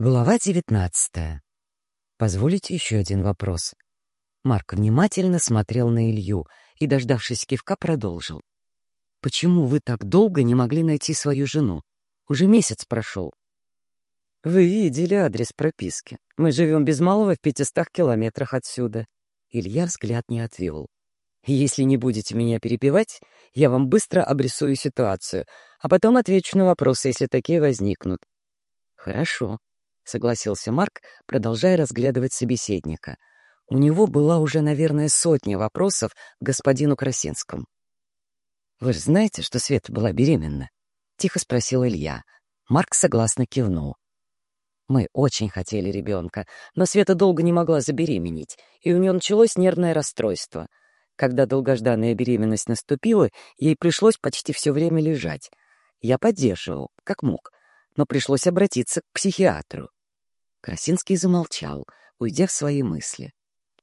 Глава девятнадцатая. Позволите еще один вопрос. Марк внимательно смотрел на Илью и, дождавшись кивка, продолжил. «Почему вы так долго не могли найти свою жену? Уже месяц прошел». «Вы видели адрес прописки. Мы живем без малого в пятистах километрах отсюда». Илья взгляд не отвел. «Если не будете меня перебивать, я вам быстро обрисую ситуацию, а потом отвечу на вопросы, если такие возникнут». «Хорошо», — согласился Марк, продолжая разглядывать собеседника. У него была уже, наверное, сотня вопросов к господину Красинскому. «Вы же знаете, что Света была беременна?» — тихо спросил Илья. Марк согласно кивнул. «Мы очень хотели ребенка, но Света долго не могла забеременеть, и у нее началось нервное расстройство. Когда долгожданная беременность наступила, ей пришлось почти все время лежать. Я поддерживал, как мог, но пришлось обратиться к психиатру. Красинский замолчал, уйдя в свои мысли.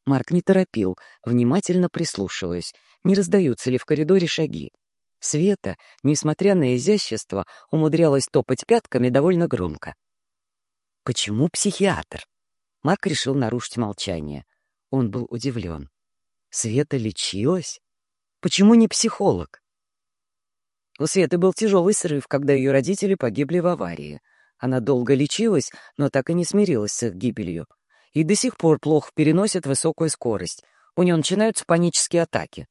Марк не торопил, внимательно прислушиваясь, не раздаются ли в коридоре шаги. Света, несмотря на изящество, умудрялась топать пятками довольно громко. «Почему психиатр?» Марк решил нарушить молчание. Он был удивлен. «Света лечилась? Почему не психолог?» У Светы был тяжелый срыв, когда ее родители погибли в аварии. Она долго лечилась, но так и не смирилась с их гибелью. И до сих пор плохо переносит высокую скорость. У нее начинаются панические атаки.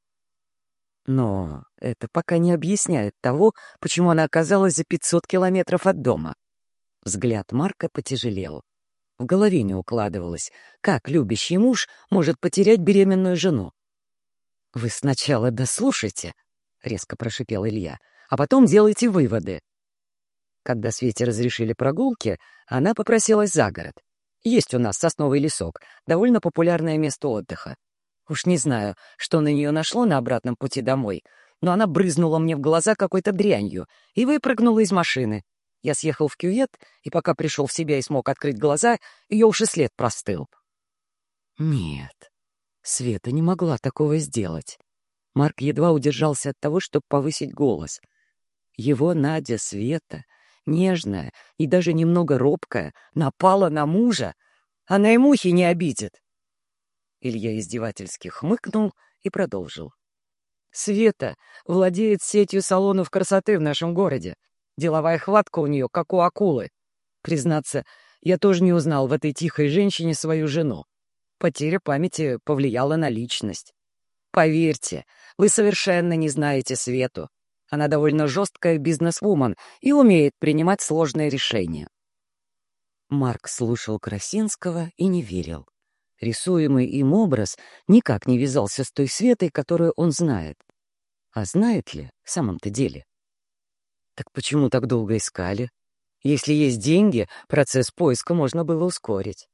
Но это пока не объясняет того, почему она оказалась за 500 километров от дома. Взгляд Марка потяжелел. В голове не укладывалось, как любящий муж может потерять беременную жену. «Вы сначала дослушайте», — резко прошипел Илья, — «а потом делайте выводы». Когда Свете разрешили прогулки, она попросилась за город. Есть у нас сосновый лесок, довольно популярное место отдыха. Уж не знаю, что на нее нашло на обратном пути домой, но она брызнула мне в глаза какой-то дрянью и выпрыгнула из машины. Я съехал в кювет, и пока пришел в себя и смог открыть глаза, ее уж и след простыл. Нет, Света не могла такого сделать. Марк едва удержался от того, чтобы повысить голос. Его Надя Света — нежная и даже немного робкая, напала на мужа, она и мухи не обидит. Илья издевательски хмыкнул и продолжил. Света владеет сетью салонов красоты в нашем городе. Деловая хватка у нее, как у акулы. Признаться, я тоже не узнал в этой тихой женщине свою жену. Потеря памяти повлияла на личность. Поверьте, вы совершенно не знаете Свету. Она довольно жесткая бизнесвумен и умеет принимать сложные решения. Марк слушал Красинского и не верил. Рисуемый им образ никак не вязался с той Светой, которую он знает. А знает ли в самом-то деле? Так почему так долго искали? Если есть деньги, процесс поиска можно было ускорить.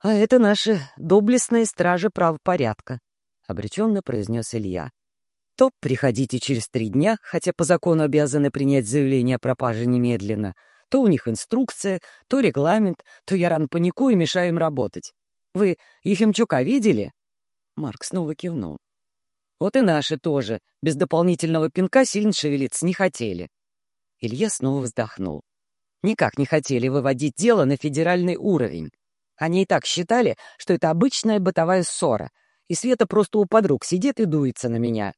«А это наши доблестные стражи правопорядка», — обреченно произнес Илья. То приходите через три дня, хотя по закону обязаны принять заявление о пропаже немедленно, то у них инструкция, то регламент, то я рано паникую и мешаю им работать. Вы Ефимчука видели?» Марк снова кивнул. «Вот и наши тоже. Без дополнительного пинка сильно шевелиться не хотели». Илья снова вздохнул. «Никак не хотели выводить дело на федеральный уровень. Они и так считали, что это обычная бытовая ссора, и Света просто у подруг сидит и дуется на меня.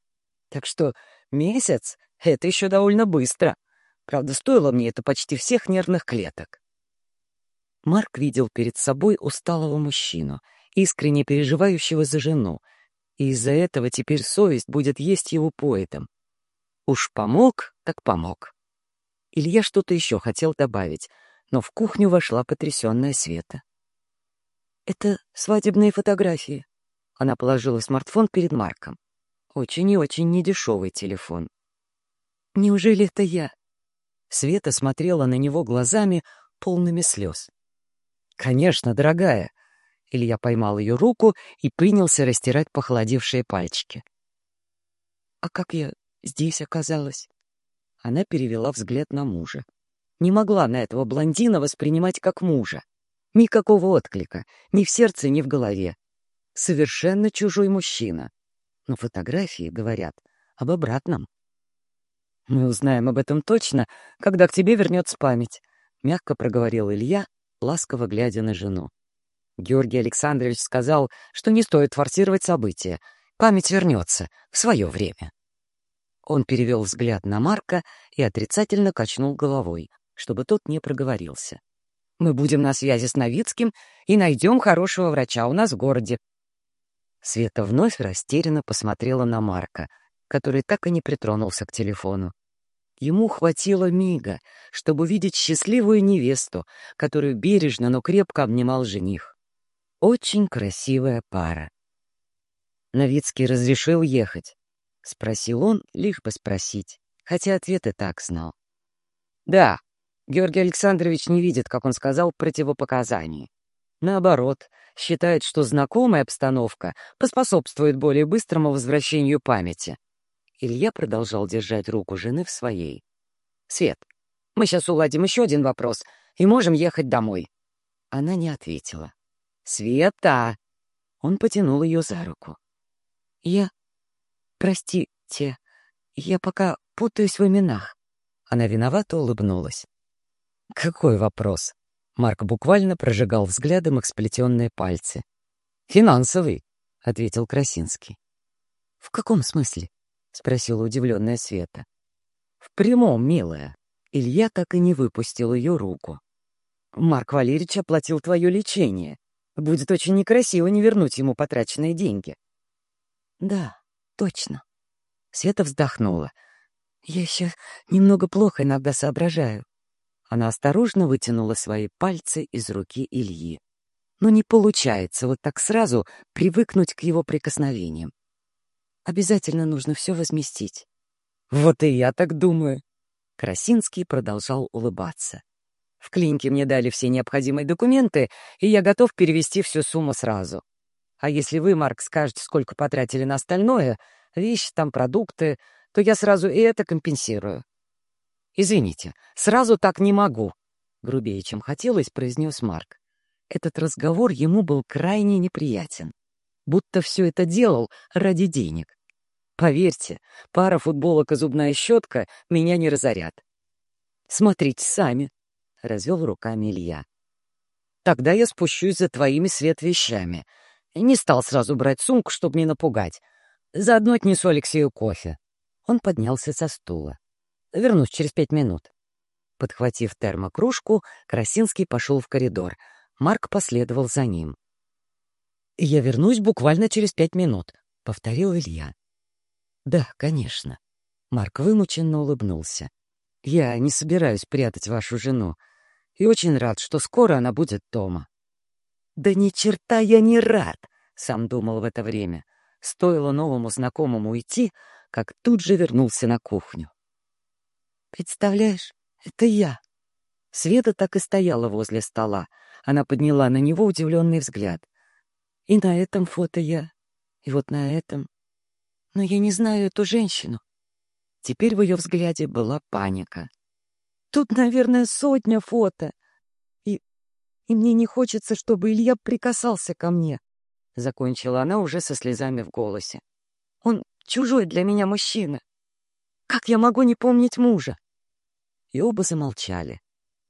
Так что месяц — это еще довольно быстро. Правда, стоило мне это почти всех нервных клеток. Марк видел перед собой усталого мужчину, искренне переживающего за жену, и из-за этого теперь совесть будет есть его поэтом. Уж помог, так помог. Илья что-то еще хотел добавить, но в кухню вошла потрясенная Света. «Это свадебные фотографии». Она положила смартфон перед Марком. Очень и очень недешевый телефон. «Неужели это я?» Света смотрела на него глазами, полными слез. «Конечно, дорогая!» Илья поймал ее руку и принялся растирать похолодевшие пальчики. «А как я здесь оказалась?» Она перевела взгляд на мужа. Не могла на этого блондина воспринимать как мужа. Никакого отклика, ни в сердце, ни в голове. Совершенно чужой мужчина но фотографии говорят об обратном. «Мы узнаем об этом точно, когда к тебе вернется память», — мягко проговорил Илья ласково глядя на жену. Георгий Александрович сказал, что не стоит форсировать события. Память вернется в свое время. Он перевел взгляд на Марка и отрицательно качнул головой, чтобы тот не проговорился. «Мы будем на связи с Новицким и найдем хорошего врача у нас в городе». Света вновь растерянно посмотрела на Марка, который так и не притронулся к телефону. Ему хватило мига, чтобы увидеть счастливую невесту, которую бережно, но крепко обнимал жених. Очень красивая пара. Новицкий разрешил ехать. — спросил он, лишь бы спросить, хотя ответ и так знал. «Да, Георгий Александрович не видит, как он сказал, противопоказаний. Наоборот, считает, что знакомая обстановка поспособствует более быстрому возвращению памяти». Илья продолжал держать руку жены в своей. «Свет, мы сейчас уладим еще один вопрос и можем ехать домой». Она не ответила. «Света!» Он потянул ее за руку. «Я «Простите, я пока путаюсь в именах». Она виновато улыбнулась. «Какой вопрос?» Марк буквально прожигал взглядом их сплетенные пальцы. «Финансовый», — ответил Красинский. «В каком смысле?» — спросила удивленная Света. «В прямом, милая». Илья так и не выпустил ее руку. «Марк Валерьевич оплатил твое лечение. Будет очень некрасиво не вернуть ему потраченные деньги». «Да, точно. Света вздохнула. Я еще немного плохо иногда соображаю. Она осторожно вытянула свои пальцы из руки Ильи. Но не получается вот так сразу привыкнуть к его прикосновениям. Обязательно нужно все возместить. Вот и я так думаю. Красинский продолжал улыбаться. В клинике мне дали все необходимые документы, и я готов перевести всю сумму сразу. А если вы, Марк, скажете, сколько потратили на остальное, вещи, там продукты, то я сразу и это компенсирую. «Извините, сразу так не могу», — грубее, чем хотелось, произнес Марк. Этот разговор ему был крайне неприятен. Будто все это делал ради денег. Поверьте, пара футболок и зубная щетка меня не разорят. «Смотрите сами», — развел руками Илья. «Тогда я спущусь за твоими свет вещами», не стал сразу брать сумку, чтобы не напугать. Заодно отнесу Алексею кофе. Он поднялся со стула. Вернусь через пять минут. Подхватив термокружку, Красинский пошел в коридор. Марк последовал за ним. «Я вернусь буквально через пять минут», — повторил Илья. «Да, конечно». Марк вымученно улыбнулся. «Я не собираюсь прятать вашу жену и очень рад, что скоро она будет дома». «Да ни черта я не рад!» — сам думал в это время. Стоило новому знакомому уйти, как тут же вернулся на кухню. «Представляешь, это я!» Света так и стояла возле стола. Она подняла на него удивленный взгляд. «И на этом фото я, и вот на этом. Но я не знаю эту женщину». Теперь в ее взгляде была паника. «Тут, наверное, сотня фото и мне не хочется, чтобы Илья прикасался ко мне», — закончила она уже со слезами в голосе. «Он чужой для меня мужчина. Как я могу не помнить мужа?» И оба замолчали.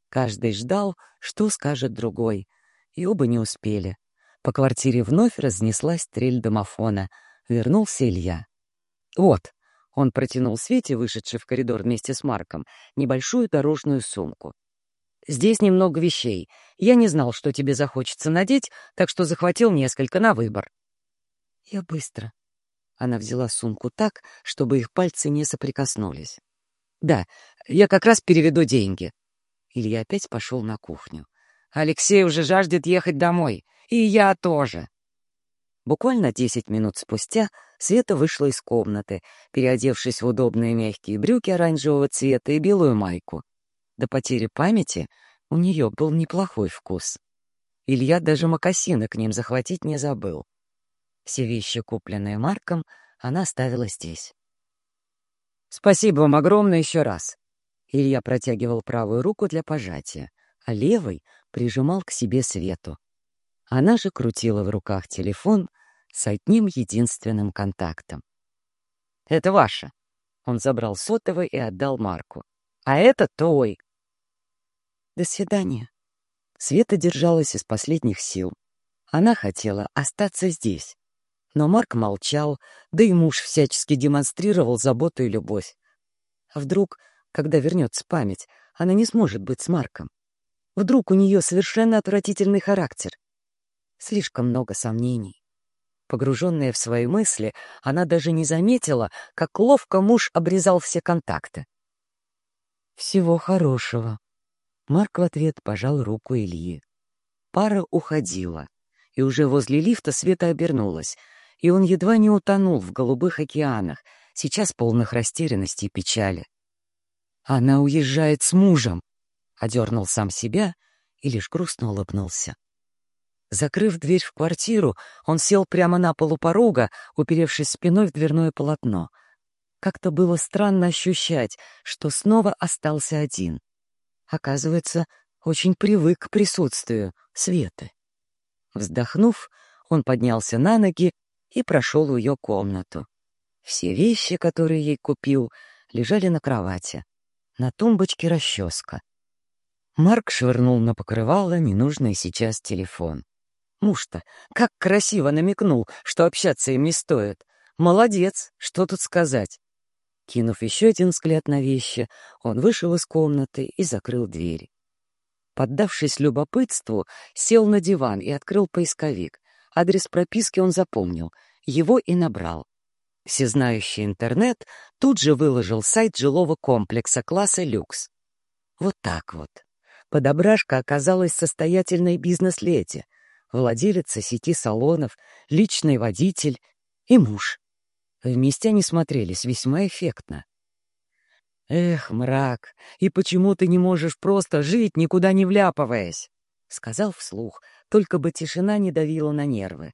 Каждый ждал, что скажет другой, и оба не успели. По квартире вновь разнеслась трель домофона. Вернулся Илья. «Вот», — он протянул Свете, вышедший в коридор вместе с Марком, небольшую дорожную сумку. Здесь немного вещей. Я не знал, что тебе захочется надеть, так что захватил несколько на выбор. Я быстро. Она взяла сумку так, чтобы их пальцы не соприкоснулись. Да, я как раз переведу деньги. Илья опять пошел на кухню. Алексей уже жаждет ехать домой. И я тоже. Буквально десять минут спустя Света вышла из комнаты, переодевшись в удобные мягкие брюки оранжевого цвета и белую майку. До потери памяти у нее был неплохой вкус. Илья даже мокасины к ним захватить не забыл. Все вещи, купленные Марком, она оставила здесь. «Спасибо вам огромное еще раз!» Илья протягивал правую руку для пожатия, а левой прижимал к себе Свету. Она же крутила в руках телефон с одним единственным контактом. «Это ваше!» Он забрал сотовый и отдал Марку. «А это твой!» До свидания. Света держалась из последних сил. Она хотела остаться здесь. Но Марк молчал, да и муж всячески демонстрировал заботу и любовь. А вдруг, когда вернется память, она не сможет быть с Марком? Вдруг у нее совершенно отвратительный характер? Слишком много сомнений. Погруженная в свои мысли, она даже не заметила, как ловко муж обрезал все контакты. «Всего хорошего». Марк в ответ пожал руку Ильи. Пара уходила, и уже возле лифта Света обернулась, и он едва не утонул в голубых океанах, сейчас полных растерянности и печали. «Она уезжает с мужем!» — одернул сам себя и лишь грустно улыбнулся. Закрыв дверь в квартиру, он сел прямо на полу порога, уперевшись спиной в дверное полотно. Как-то было странно ощущать, что снова остался один. Оказывается, очень привык к присутствию Светы. Вздохнув, он поднялся на ноги и прошел в ее комнату. Все вещи, которые ей купил, лежали на кровати. На тумбочке расческа. Марк швырнул на покрывало ненужный сейчас телефон. Муж-то как красиво намекнул, что общаться им не стоит. Молодец, что тут сказать. Кинув еще один взгляд на вещи, он вышел из комнаты и закрыл дверь. Поддавшись любопытству, сел на диван и открыл поисковик. Адрес прописки он запомнил, его и набрал. Всезнающий интернет тут же выложил сайт жилого комплекса класса «Люкс». Вот так вот. Подобрашка оказалась состоятельной бизнес-леди, владелица сети салонов, личный водитель и муж. Вместе они смотрелись весьма эффектно. «Эх, мрак, и почему ты не можешь просто жить, никуда не вляпываясь?» — сказал вслух, только бы тишина не давила на нервы.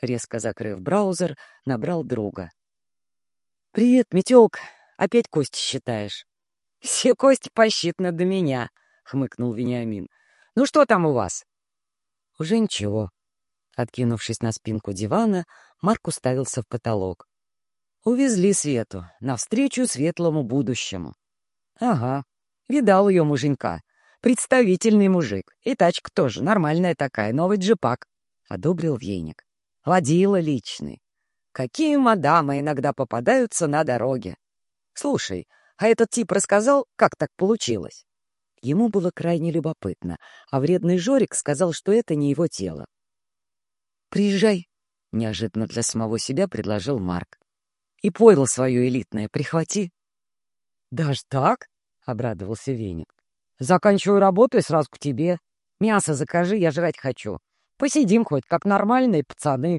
Резко закрыв браузер, набрал друга. «Привет, метелка. Опять кости считаешь?» «Все кости посчитаны до меня», — хмыкнул Вениамин. «Ну что там у вас?» «Уже ничего». Откинувшись на спинку дивана, Марк уставился в потолок. Увезли Свету навстречу светлому будущему. Ага, видал ее муженька. Представительный мужик. И тачка тоже нормальная такая, новый джипак. Одобрил веник. Водила личный. Какие мадамы иногда попадаются на дороге. Слушай, а этот тип рассказал, как так получилось? Ему было крайне любопытно, а вредный Жорик сказал, что это не его тело. «Приезжай», — неожиданно для самого себя предложил Марк. И пойло свое элитное прихвати. — Даже так? — обрадовался Веник. — Заканчиваю работу и сразу к тебе. Мясо закажи, я жрать хочу. Посидим хоть, как нормальные пацаны.